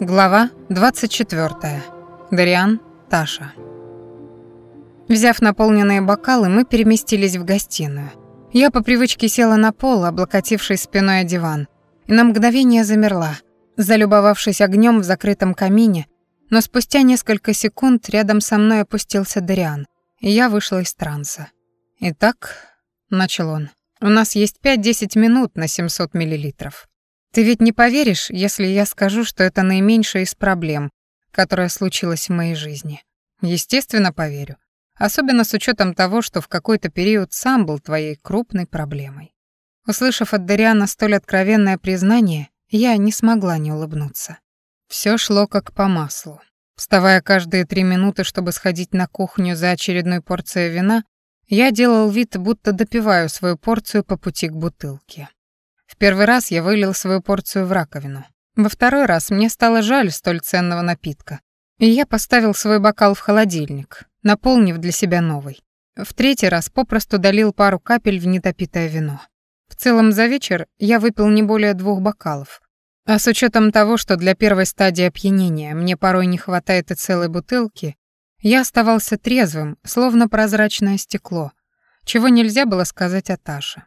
Глава 24. Дариан, Таша. Взяв наполненные бокалы, мы переместились в гостиную. Я по привычке села на пол, облокотившись спиной о диван, и на мгновение замерла, залюбовавшись огнем в закрытом камине, но спустя несколько секунд рядом со мной опустился Дариан, и я вышла из транса. «Итак», — начал он, — «у нас есть 5-10 минут на 700 миллилитров. Ты ведь не поверишь, если я скажу, что это наименьшая из проблем, которая случилась в моей жизни. Естественно, поверю. Особенно с учетом того, что в какой-то период сам был твоей крупной проблемой. Услышав от Дариана столь откровенное признание, я не смогла не улыбнуться. Все шло как по маслу. Вставая каждые три минуты, чтобы сходить на кухню за очередной порцией вина, я делал вид, будто допиваю свою порцию по пути к бутылке. В первый раз я вылил свою порцию в раковину. Во второй раз мне стало жаль столь ценного напитка, и я поставил свой бокал в холодильник, наполнив для себя новый. В третий раз попросту долил пару капель в недопитое вино. В целом за вечер я выпил не более двух бокалов. А с учетом того, что для первой стадии опьянения мне порой не хватает и целой бутылки, я оставался трезвым, словно прозрачное стекло, чего нельзя было сказать о Таше.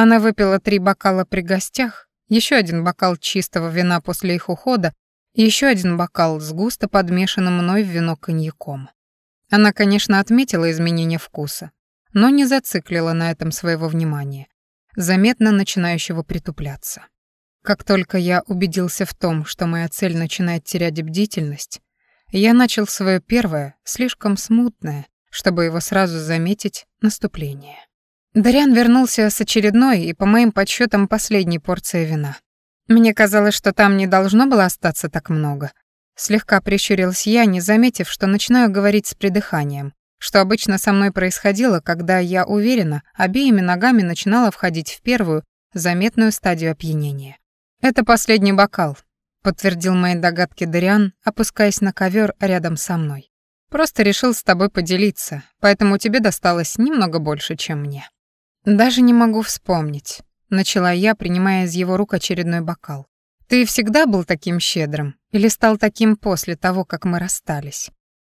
Она выпила три бокала при гостях, еще один бокал чистого вина после их ухода и еще один бокал с густо подмешанным мной в вино коньяком. Она, конечно, отметила изменение вкуса, но не зациклила на этом своего внимания, заметно начинающего притупляться. Как только я убедился в том, что моя цель начинает терять бдительность, я начал свое первое, слишком смутное, чтобы его сразу заметить, наступление. Дариан вернулся с очередной и, по моим подсчетам, последней порцией вина. Мне казалось, что там не должно было остаться так много. Слегка прищурилась я, не заметив, что начинаю говорить с придыханием, что обычно со мной происходило, когда я уверенно обеими ногами начинала входить в первую, заметную стадию опьянения. «Это последний бокал», — подтвердил мои догадки Дариан, опускаясь на ковер рядом со мной. «Просто решил с тобой поделиться, поэтому тебе досталось немного больше, чем мне». «Даже не могу вспомнить», — начала я, принимая из его рук очередной бокал. «Ты всегда был таким щедрым или стал таким после того, как мы расстались?»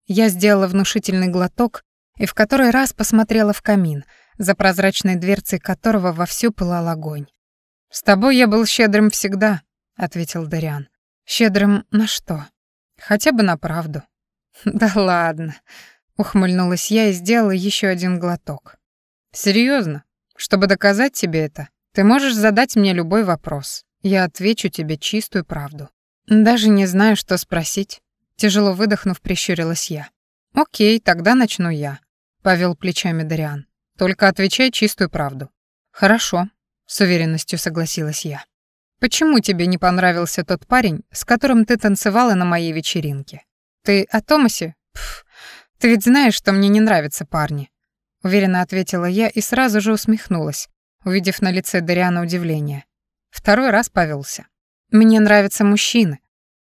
Я сделала внушительный глоток и в который раз посмотрела в камин, за прозрачной дверцей которого вовсю пылал огонь. «С тобой я был щедрым всегда», — ответил Дариан. «Щедрым на что? Хотя бы на правду». «Да ладно», — ухмыльнулась я и сделала еще один глоток. Серьезно? Чтобы доказать тебе это, ты можешь задать мне любой вопрос. Я отвечу тебе чистую правду. Даже не знаю, что спросить. Тяжело выдохнув, прищурилась я. Окей, тогда начну я. Повел плечами Дариан. Только отвечай чистую правду. Хорошо, с уверенностью согласилась я. Почему тебе не понравился тот парень, с которым ты танцевала на моей вечеринке? Ты о Томасе? Пф, ты ведь знаешь, что мне не нравятся парни уверенно ответила я и сразу же усмехнулась, увидев на лице Дариана удивление. Второй раз повелся. Мне нравятся мужчины.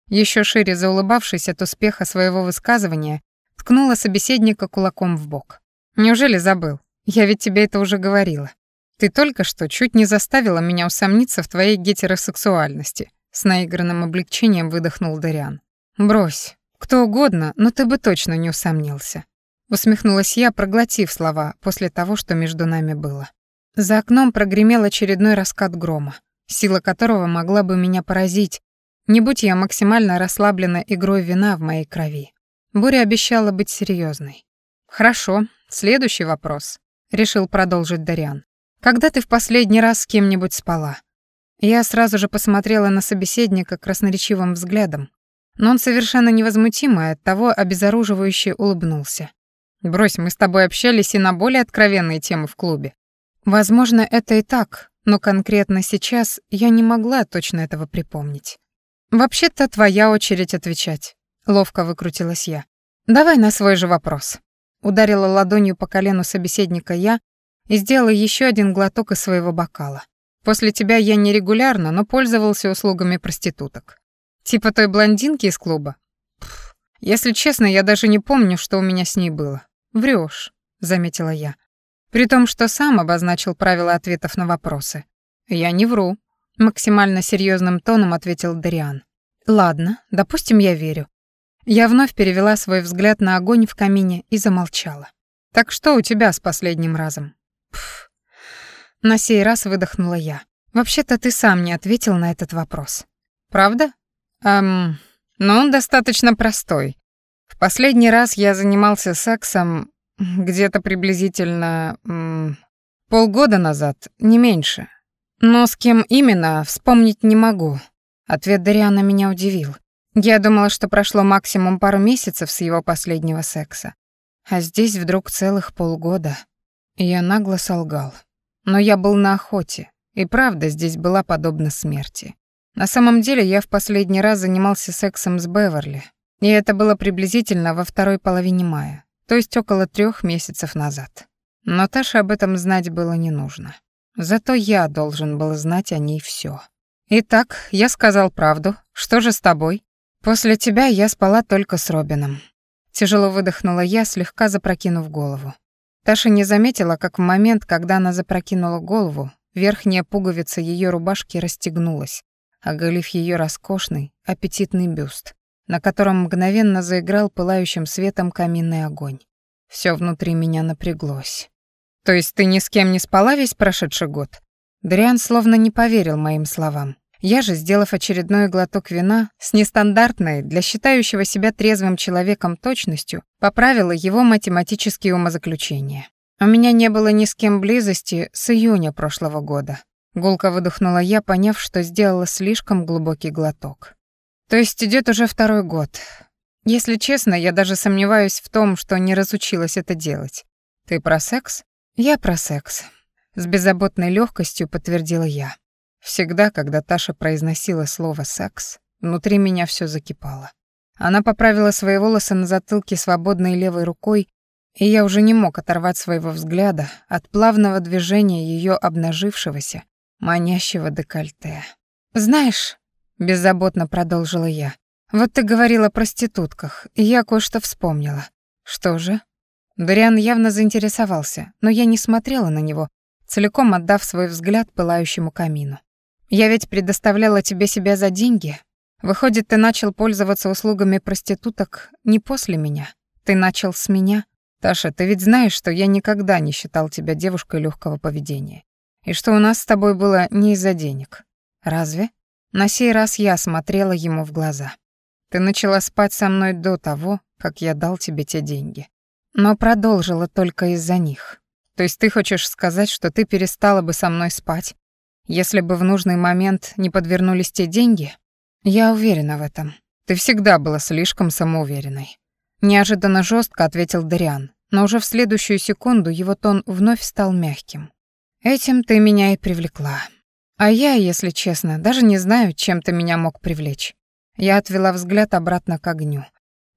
Еще шире заулыбавшись от успеха своего высказывания, ткнула собеседника кулаком в бок. Неужели забыл? Я ведь тебе это уже говорила. Ты только что чуть не заставила меня усомниться в твоей гетеросексуальности. С наигранным облегчением выдохнул Дариан. Брось. Кто угодно, но ты бы точно не усомнился. Усмехнулась я, проглотив слова после того, что между нами было. За окном прогремел очередной раскат грома, сила которого могла бы меня поразить, не будь я максимально расслаблена игрой вина в моей крови. Буря обещала быть серьезной. «Хорошо, следующий вопрос», — решил продолжить Дариан. «Когда ты в последний раз с кем-нибудь спала?» Я сразу же посмотрела на собеседника красноречивым взглядом, но он совершенно невозмутимо и оттого обезоруживающе улыбнулся. Брось, мы с тобой общались и на более откровенные темы в клубе. Возможно, это и так, но конкретно сейчас я не могла точно этого припомнить. Вообще-то твоя очередь отвечать. Ловко выкрутилась я. Давай на свой же вопрос. Ударила ладонью по колену собеседника я и сделала еще один глоток из своего бокала. После тебя я нерегулярно, но пользовался услугами проституток. Типа той блондинки из клуба. Если честно, я даже не помню, что у меня с ней было. Врешь, заметила я. При том, что сам обозначил правила ответов на вопросы. Я не вру, максимально серьезным тоном ответил Дариан. Ладно, допустим, я верю. Я вновь перевела свой взгляд на огонь в камине и замолчала. Так что у тебя с последним разом? Пф. На сей раз выдохнула я. Вообще-то ты сам не ответил на этот вопрос. Правда? Эм, но ну, он достаточно простой. Последний раз я занимался сексом где-то приблизительно м, полгода назад, не меньше. Но с кем именно, вспомнить не могу. Ответ Дариана меня удивил. Я думала, что прошло максимум пару месяцев с его последнего секса. А здесь вдруг целых полгода. Я нагло солгал. Но я был на охоте, и правда здесь была подобна смерти. На самом деле я в последний раз занимался сексом с Беверли, и это было приблизительно во второй половине мая, то есть около трех месяцев назад. Но Таше об этом знать было не нужно. Зато я должен был знать о ней все. Итак, я сказал правду. Что же с тобой? После тебя я спала только с Робином. Тяжело выдохнула я, слегка запрокинув голову. Таша не заметила, как в момент, когда она запрокинула голову, верхняя пуговица ее рубашки расстегнулась, оголив ее роскошный, аппетитный бюст, на котором мгновенно заиграл пылающим светом каминный огонь. Все внутри меня напряглось. «То есть ты ни с кем не спала весь прошедший год?» Дриан словно не поверил моим словам. Я же, сделав очередной глоток вина, с нестандартной для считающего себя трезвым человеком точностью, поправила его математические умозаключения. У меня не было ни с кем близости с июня прошлого года. Гулко выдохнула я, поняв, что сделала слишком глубокий глоток. То есть идет уже второй год. Если честно, я даже сомневаюсь в том, что не разучилась это делать. Ты про секс? Я про секс. С беззаботной легкостью подтвердила я. Всегда, когда Таша произносила слово «секс», внутри меня все закипало. Она поправила свои волосы на затылке свободной левой рукой, и я уже не мог оторвать своего взгляда от плавного движения ее обнажившегося, манящего декольте. «Знаешь», — беззаботно продолжила я, «вот ты говорила о проститутках, и я кое-что вспомнила. Что же?» Дариан явно заинтересовался, но я не смотрела на него, целиком отдав свой взгляд пылающему камину. Я ведь предоставляла тебе себя за деньги. Выходит, ты начал пользоваться услугами проституток не после меня. Ты начал с меня. Таша, ты ведь знаешь, что я никогда не считал тебя девушкой легкого поведения. И что у нас с тобой было не из-за денег. Разве? На сей раз я смотрела ему в глаза. Ты начала спать со мной до того, как я дал тебе те деньги. Но продолжила только из-за них. То есть ты хочешь сказать, что ты перестала бы со мной спать, если бы в нужный момент не подвернулись те деньги, я уверена в этом. Ты всегда была слишком самоуверенной. Неожиданно жестко ответил Дариан, но уже в следующую секунду его тон вновь стал мягким. Этим ты меня и привлекла. А я, если честно, даже не знаю, чем ты меня мог привлечь. Я отвела взгляд обратно к огню.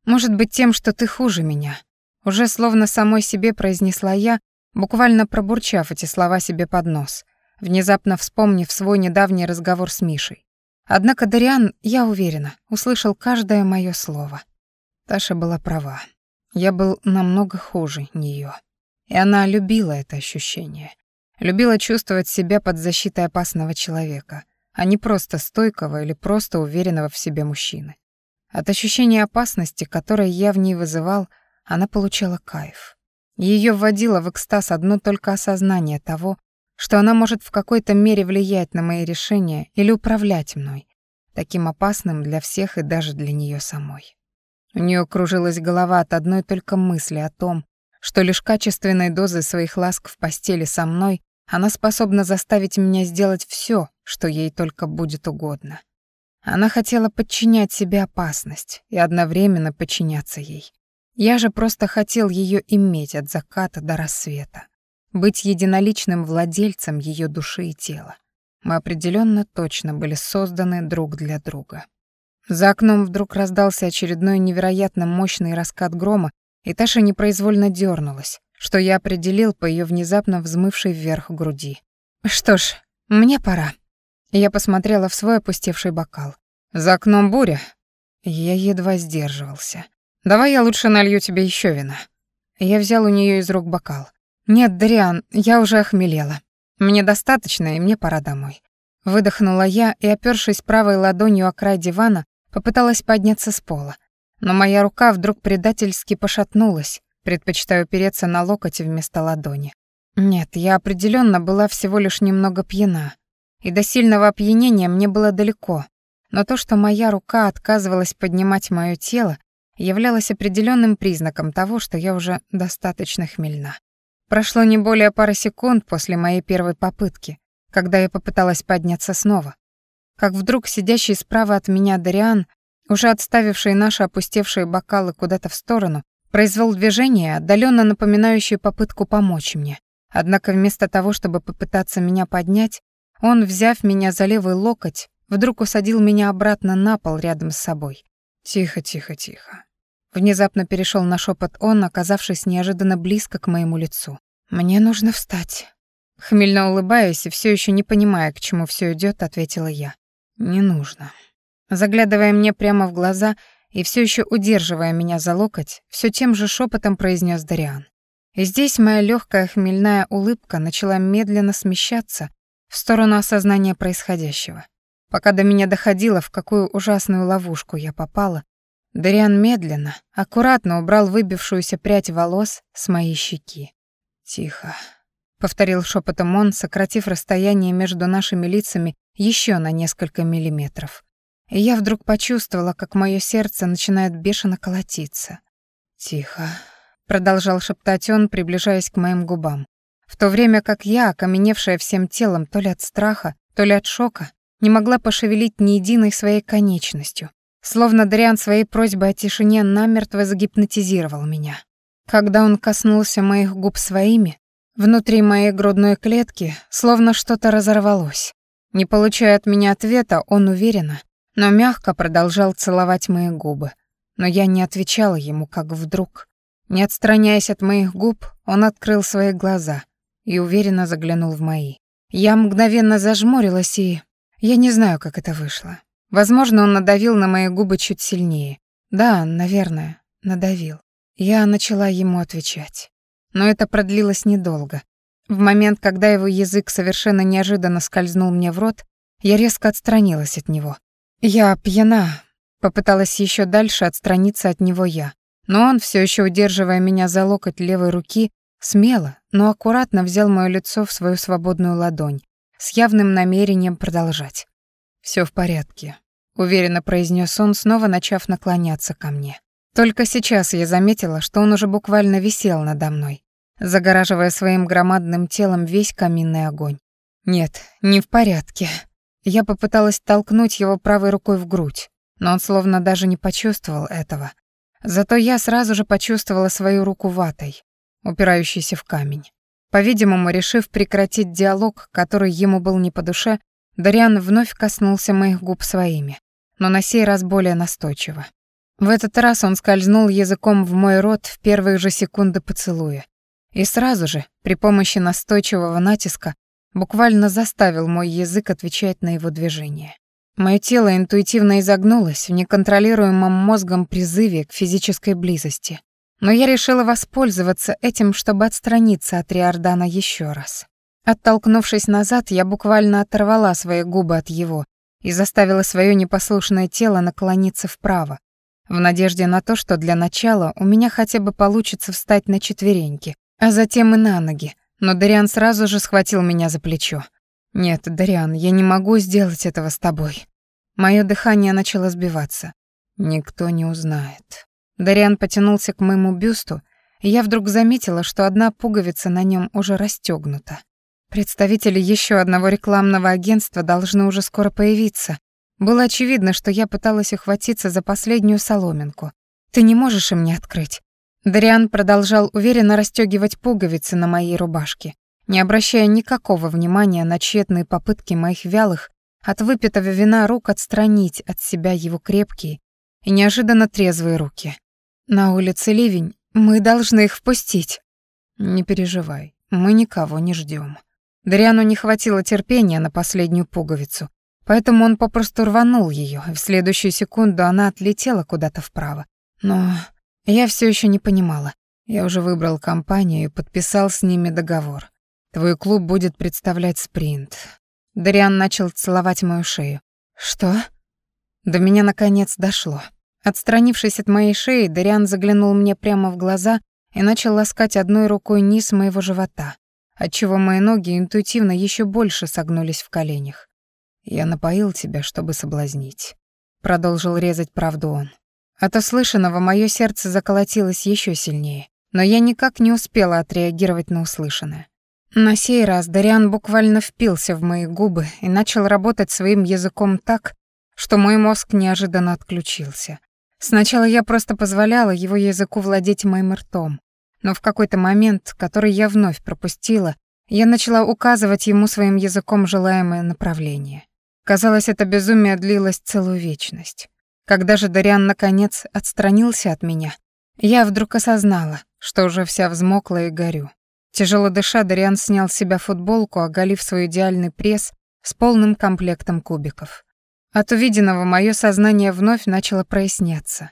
Может быть, тем, что ты хуже меня. Уже словно самой себе произнесла я, буквально пробурчав эти слова себе под нос внезапно вспомнив свой недавний разговор с Мишей. Однако Дариан, я уверена, услышал каждое моё слово. Таша была права. Я был намного хуже неё. И она любила это ощущение. Любила чувствовать себя под защитой опасного человека, а не просто стойкого или просто уверенного в себе мужчины. От ощущения опасности, которое я в ней вызывал, она получала кайф. Ее вводило в экстаз одно только осознание того, что она может в какой-то мере влиять на мои решения или управлять мной, таким опасным для всех и даже для нее самой. У нее кружилась голова от одной только мысли о том, что лишь качественной дозой своих ласк в постели со мной она способна заставить меня сделать все, что ей только будет угодно. Она хотела подчинять себе опасность и одновременно подчиняться ей. Я же просто хотел ее иметь от заката до рассвета быть единоличным владельцем ее души и тела. Мы определенно точно были созданы друг для друга. За окном вдруг раздался очередной невероятно мощный раскат грома, и Таша непроизвольно дернулась, что я определил по ее внезапно взмывшей вверх груди. «Что ж, мне пора». Я посмотрела в свой опустевший бокал. «За окном буря?» Я едва сдерживался. «Давай я лучше налью тебе еще вина». Я взял у нее из рук бокал. «Нет, Дариан, я уже охмелела. Мне достаточно, и мне пора домой». Выдохнула я и, опёршись правой ладонью о край дивана, Попыталась подняться с пола, но моя рука вдруг предательски пошатнулась, предпочитая упереться на локоть вместо ладони. Нет, я определенно была всего лишь немного пьяна, и до сильного опьянения мне было далеко, но то, что моя рука отказывалась поднимать моё тело, являлось определенным признаком того, что я уже достаточно хмельна. Прошло не более пары секунд после моей первой попытки, когда я попыталась подняться снова, как вдруг сидящий справа от меня Дариан, уже отставивший наши опустевшие бокалы куда-то в сторону, произвел движение, отдаленно напоминающее попытку помочь мне. Однако вместо того, чтобы попытаться меня поднять, он, взяв меня за левый локоть, вдруг усадил меня обратно на пол рядом с собой. «Тихо, тихо, тихо». Внезапно перешел на шепот он, оказавшись неожиданно близко к моему лицу. «Мне нужно встать». Хмельно улыбаясь и все еще не понимая, к чему все идет, ответила я. «Не нужно». Заглядывая мне прямо в глаза и все еще удерживая меня за локоть, все тем же шепотом произнес Дариан. И здесь моя легкая хмельная улыбка начала медленно смещаться в сторону осознания происходящего. Пока до меня доходило, в какую ужасную ловушку я попала, Дариан медленно, аккуратно убрал выбившуюся прядь волос с моей щеки. «Тихо», — повторил шепотом он, сократив расстояние между нашими лицами еще на несколько миллиметров. И я вдруг почувствовала, как мое сердце начинает бешено колотиться. «Тихо», — продолжал шептать он, приближаясь к моим губам. В то время как я, окаменевшая всем телом то ли от страха, то ли от шока, не могла пошевелить ни единой своей конечностью, словно Дриан своей просьбой о тишине намертво загипнотизировал меня. Когда он коснулся моих губ своими, внутри моей грудной клетки словно что-то разорвалось. Не получая от меня ответа, он уверенно, но мягко продолжал целовать мои губы. Но я не отвечала ему, как вдруг. Не отстраняясь от моих губ, он открыл свои глаза и уверенно заглянул в мои. Я мгновенно зажмурилась и... Я не знаю, как это вышло. Возможно, он надавил на мои губы чуть сильнее. Да, наверное, надавил. Я начала ему отвечать. Но это продлилось недолго. В момент, когда его язык совершенно неожиданно скользнул мне в рот, я резко отстранилась от него. Я пьяна, попыталась еще дальше отстраниться от него я. Но он, все еще удерживая меня за локоть левой руки, смело, но аккуратно взял моё лицо в свою свободную ладонь, с явным намерением продолжать. Все в порядке», — уверенно произнес он, снова начав наклоняться ко мне. Только сейчас я заметила, что он уже буквально висел надо мной, загораживая своим громадным телом весь каминный огонь. Нет, не в порядке. Я попыталась толкнуть его правой рукой в грудь, но он словно даже не почувствовал этого. Зато я сразу же почувствовала свою руку ватой, упирающейся в камень. По-видимому, решив прекратить диалог, который ему был не по душе, Дариан вновь коснулся моих губ своими, но на сей раз более настойчиво. В этот раз он скользнул языком в мой рот в первые же секунды поцелуя. И сразу же, при помощи настойчивого натиска, буквально заставил мой язык отвечать на его движение. Моё тело интуитивно изогнулось в неконтролируемом мозгом призыве к физической близости. Но я решила воспользоваться этим, чтобы отстраниться от Риордана еще раз. Оттолкнувшись назад, я буквально оторвала свои губы от его и заставила свое непослушное тело наклониться вправо, в надежде на то, что для начала у меня хотя бы получится встать на четвереньки, а затем и на ноги, но Дариан сразу же схватил меня за плечо. «Нет, Дариан, я не могу сделать этого с тобой». Моё дыхание начало сбиваться. «Никто не узнает». Дариан потянулся к моему бюсту, и я вдруг заметила, что одна пуговица на нем уже расстёгнута. Представители еще одного рекламного агентства должны уже скоро появиться, было очевидно, что я пыталась ухватиться за последнюю соломинку. «Ты не можешь им не открыть». Дариан продолжал уверенно расстёгивать пуговицы на моей рубашке, не обращая никакого внимания на тщетные попытки моих вялых от выпитого вина рук отстранить от себя его крепкие и неожиданно трезвые руки. «На улице ливень, мы должны их впустить». «Не переживай, мы никого не ждём». Дариану не хватило терпения на последнюю пуговицу, Поэтому он попросту рванул ее, и в следующую секунду она отлетела куда-то вправо. Но я все еще не понимала. Я уже выбрал компанию и подписал с ними договор. Твой клуб будет представлять спринт. Дариан начал целовать мою шею. Что? До меня наконец дошло. Отстранившись от моей шеи, Дариан заглянул мне прямо в глаза и начал ласкать одной рукой низ моего живота, отчего мои ноги интуитивно еще больше согнулись в коленях. «Я напоил тебя, чтобы соблазнить», — продолжил резать правду он. От услышанного мое сердце заколотилось еще сильнее, но я никак не успела отреагировать на услышанное. На сей раз Дариан буквально впился в мои губы и начал работать своим языком так, что мой мозг неожиданно отключился. Сначала я просто позволяла его языку владеть моим ртом, но в какой-то момент, который я вновь пропустила, я начала указывать ему своим языком желаемое направление. Казалось, это безумие длилось целую вечность. Когда же Дариан наконец отстранился от меня, я вдруг осознала, что уже вся взмокла и горю. Тяжело дыша, Дариан снял с себя футболку, оголив свой идеальный пресс с полным комплектом кубиков. От увиденного мое сознание вновь начало проясняться.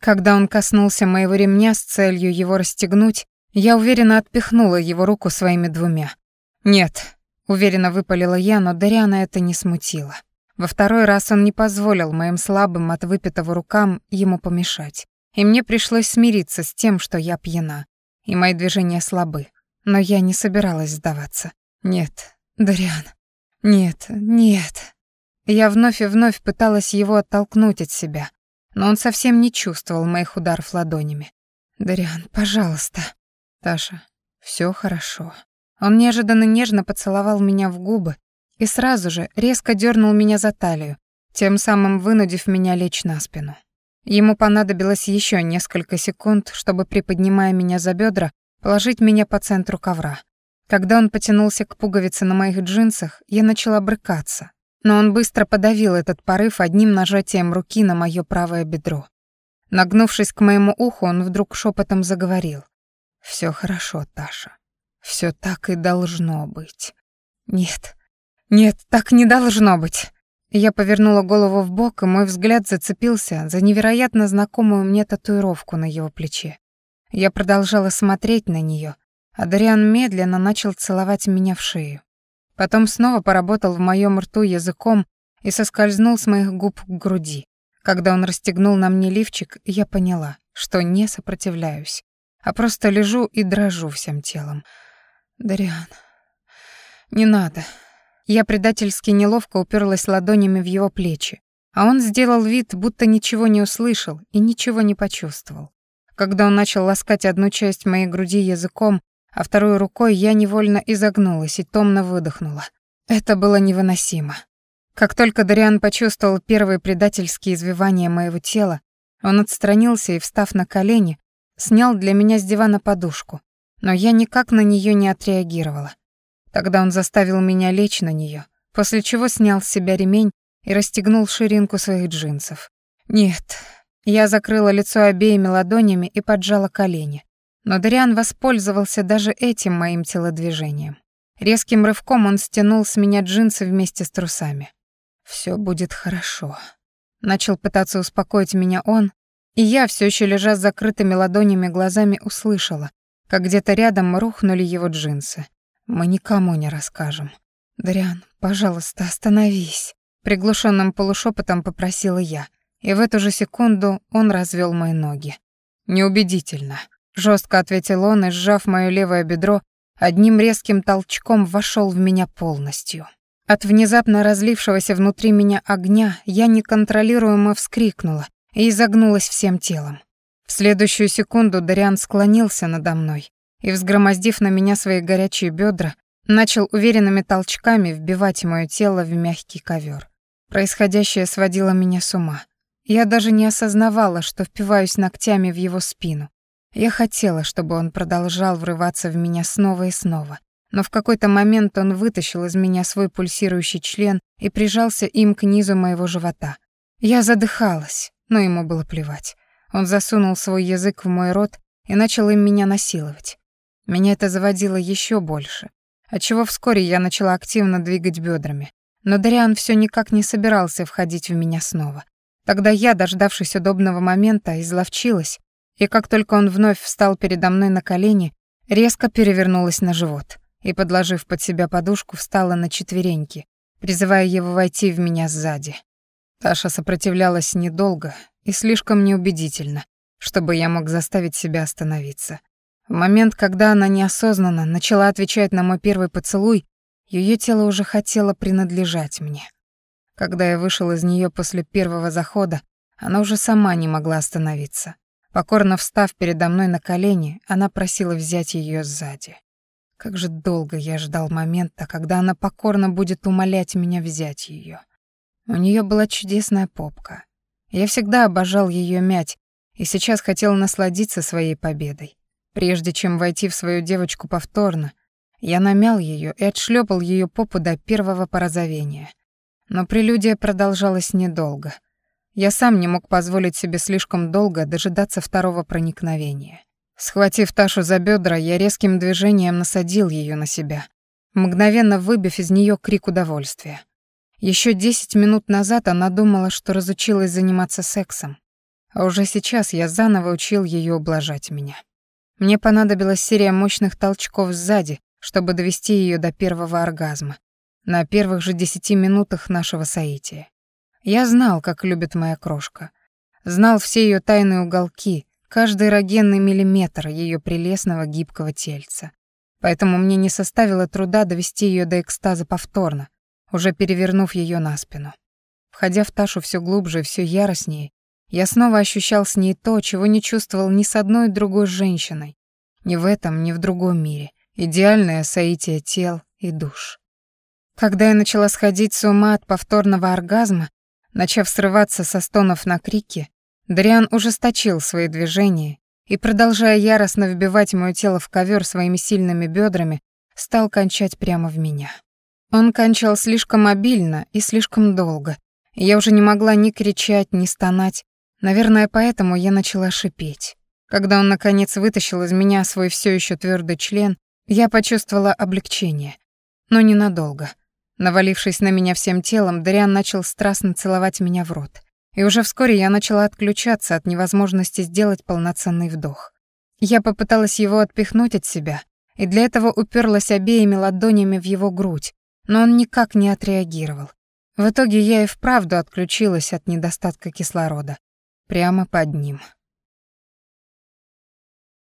Когда он коснулся моего ремня с целью его расстегнуть, я уверенно отпихнула его руку своими двумя. «Нет», — уверенно выпалила я, но Дариана это не смутило. Во второй раз он не позволил моим слабым от выпитого рукам ему помешать. И мне пришлось смириться с тем, что я пьяна, и мои движения слабы. Но я не собиралась сдаваться. «Нет, Дариан, нет, нет». Я вновь и вновь пыталась его оттолкнуть от себя, но он совсем не чувствовал моих ударов ладонями. «Дариан, пожалуйста». «Таша, все хорошо». Он неожиданно нежно поцеловал меня в губы и сразу же резко дернул меня за талию, тем самым вынудив меня лечь на спину. Ему понадобилось еще несколько секунд, чтобы, приподнимая меня за бедра, положить меня по центру ковра. Когда он потянулся к пуговице на моих джинсах, я начала брыкаться, но он быстро подавил этот порыв одним нажатием руки на моё правое бедро. Нагнувшись к моему уху, он вдруг шепотом заговорил. «Всё хорошо, Таша. Всё так и должно быть». «Нет, нет, так не должно быть». Я повернула голову в бок, и мой взгляд зацепился за невероятно знакомую мне татуировку на его плече. Я продолжала смотреть на неё, а Дариан медленно начал целовать меня в шею. Потом снова поработал в моем рту языком и соскользнул с моих губ к груди. Когда он расстегнул на мне лифчик, я поняла, что не сопротивляюсь, а просто лежу и дрожу всем телом. «Дариан, не надо». Я предательски неловко уперлась ладонями в его плечи, а он сделал вид, будто ничего не услышал и ничего не почувствовал. Когда он начал ласкать одну часть моей груди языком, а второй рукой я невольно изогнулась и томно выдохнула. Это было невыносимо. Как только Дариан почувствовал первые предательские извивания моего тела, он отстранился и, встав на колени, снял для меня с дивана подушку, но я никак на нее не отреагировала. Тогда он заставил меня лечь на нее, после чего снял с себя ремень и расстегнул ширинку своих джинсов. Нет, я закрыла лицо обеими ладонями и поджала колени, но Дариан воспользовался даже этим моим телодвижением. Резким рывком он стянул с меня джинсы вместе с трусами. Все будет хорошо. Начал пытаться успокоить меня он, и я, все еще лежа с закрытыми ладонями глазами, услышала, как где-то рядом рухнули его джинсы. Мы никому не расскажем. Дариан, пожалуйста, остановись. Приглушенным полушепотом попросила я, и в эту же секунду он развел мои ноги. Неубедительно. Жестко ответил он и, сжав моё левое бедро, одним резким толчком вошел в меня полностью. От внезапно разлившегося внутри меня огня я неконтролируемо вскрикнула и изогнулась всем телом. В следующую секунду Дариан склонился надо мной и, взгромоздив на меня свои горячие бедра, начал уверенными толчками вбивать моё тело в мягкий ковер. Происходящее сводило меня с ума. Я даже не осознавала, что впиваюсь ногтями в его спину, я хотела, чтобы он продолжал врываться в меня снова и снова, но в какой-то момент он вытащил из меня свой пульсирующий член и прижался им к низу моего живота. Я задыхалась, но ему было плевать. Он засунул свой язык в мой рот и начал им меня насиловать. Меня это заводило еще больше, отчего вскоре я начала активно двигать бедрами. Но Дариан все никак не собирался входить в меня снова. Тогда я, дождавшись удобного момента, изловчилась и как только он вновь встал передо мной на колени, резко перевернулась на живот и, подложив под себя подушку, встала на четвереньки, призывая его войти в меня сзади. Таша сопротивлялась недолго и слишком неубедительно, чтобы я мог заставить себя остановиться. В момент, когда она неосознанно начала отвечать на мой первый поцелуй, ее тело уже хотело принадлежать мне. Когда я вышел из нее после первого захода, она уже сама не могла остановиться. Покорно встав передо мной на колени, она просила взять ее сзади. Как же долго я ждал момента, когда она покорно будет умолять меня взять ее. У нее была чудесная попка. Я всегда обожал ее мять и сейчас хотел насладиться своей победой. Прежде чем войти в свою девочку повторно, я намял ее и отшлепал ее попу до первого порозовения. Но прелюдия продолжалась недолго. Я сам не мог позволить себе слишком долго дожидаться второго проникновения. Схватив Ташу за бедра, я резким движением насадил ее на себя, мгновенно выбив из нее крик удовольствия. Еще десять минут назад она думала, что разучилась заниматься сексом, а уже сейчас я заново учил ее ублажать меня. Мне понадобилась серия мощных толчков сзади, чтобы довести ее до первого оргазма, на первых же десяти минутах нашего соития. Я знал, как любит моя крошка. Знал все ее тайные уголки, каждый эрогенный миллиметр ее прелестного гибкого тельца. Поэтому мне не составило труда довести ее до экстаза повторно, уже перевернув ее на спину. Входя в Ташу все глубже и все яростнее, я снова ощущал с ней то, чего не чувствовал ни с одной другой женщиной. Ни в этом, ни в другом мире. Идеальное соитие тел и душ. Когда я начала сходить с ума от повторного оргазма, начав срываться со стонов на крики, Дриан ужесточил свои движения и, продолжая яростно вбивать моё тело в ковер своими сильными бедрами, стал кончать прямо в меня. Он кончал слишком обильно и слишком долго, и я уже не могла ни кричать, ни стонать, Наверное, поэтому я начала шипеть. Когда он, наконец, вытащил из меня свой все еще твердый член, я почувствовала облегчение. Но ненадолго. Навалившись на меня всем телом, Дариан начал страстно целовать меня в рот. И уже вскоре я начала отключаться от невозможности сделать полноценный вдох. Я попыталась его отпихнуть от себя, и для этого уперлась обеими ладонями в его грудь, но он никак не отреагировал. В итоге я и вправду отключилась от недостатка кислорода прямо под ним.